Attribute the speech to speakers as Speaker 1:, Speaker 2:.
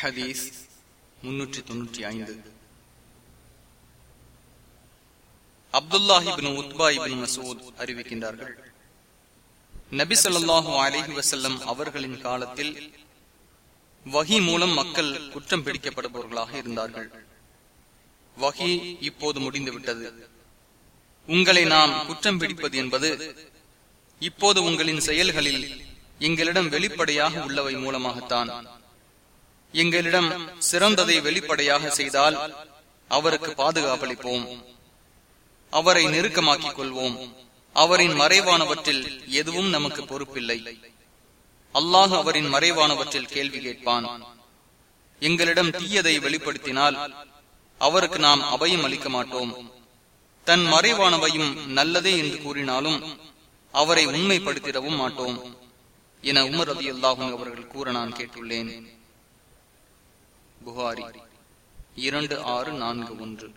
Speaker 1: ஹதீஸ் முன்னூற்றி தொன்னூற்றி ஐந்து. அப்துல்லாஹிபின் உத்பா இபின் மசூத் அறிவிக்கின்றார்கள். நபி சொல்லாஹு அலிஹி வசல்லம் அவர்களின் காலத்தில் வகி மூலம் மக்கள் குற்றம் பிடிக்கப்படுபவர்களாக இருந்தார்கள். வகி இப்போது முடிந்துவிட்டது. உங்களை நாம் குற்றம் பிடிப்பது என்பது இப்போது உங்களின் செயல்களில் எங்களிடம் வெளிப்படையாக உள்ளவை மூலமாகத்தான். எங்களிடம் சிறந்ததை வெளிப்படையாக செய்தால் அவருக்கு பாதுகாப்பளிப்போம். அவரை நெருக்கமாக்கிக் கொள்வோம் அவரின் மறைவானவற்றில் எதுவும் நமக்கு பொறுப்பில்லை. அல்லாஹ் அவரின் மறைவானவற்றில் கேள்வி கேட்பான். எங்களிடம் தீயதை வெளிப்படுத்தினால் அவருக்கு நாம் அபயம் அளிக்க மாட்டோம். தன் மறைவானவையும் நல்லதே என்று கூறினாலும் அவரை உண்மைப்படுத்திடவும் மாட்டோம். என உமர் அதி அல்லாஹும் அவர்கள் கூற நான் கேட்டுள்ளேன். புகாரி. இரண்டு ஆறு நான்கு ஒன்று.